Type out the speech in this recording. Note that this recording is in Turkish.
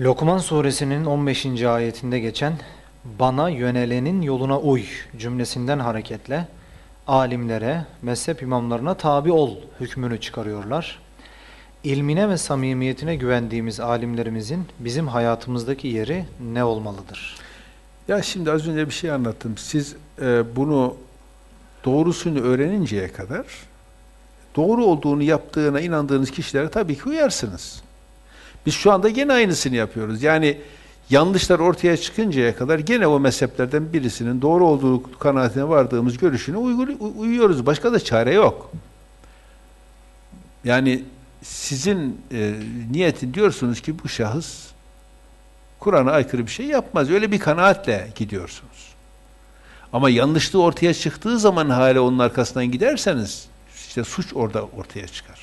Lokman suresinin 15. ayetinde geçen bana yönelenin yoluna uy cümlesinden hareketle alimlere, mezhep imamlarına tabi ol hükmünü çıkarıyorlar. İlmine ve samimiyetine güvendiğimiz alimlerimizin bizim hayatımızdaki yeri ne olmalıdır? Ya şimdi az önce bir şey anlattım. Siz e, bunu doğrusunu öğreninceye kadar doğru olduğunu yaptığına inandığınız kişilere tabii ki uyarsınız. Biz şu anda gene aynısını yapıyoruz. Yani yanlışlar ortaya çıkıncaya kadar gene o mezheplerden birisinin doğru olduğu kanaatine vardığımız görüşüne uyuyoruz. Başka da çare yok. Yani sizin e, niyetin diyorsunuz ki bu şahıs Kur'an'a aykırı bir şey yapmaz. Öyle bir kanaatle gidiyorsunuz. Ama yanlışlığı ortaya çıktığı zaman hala onun arkasından giderseniz işte suç orada ortaya çıkar.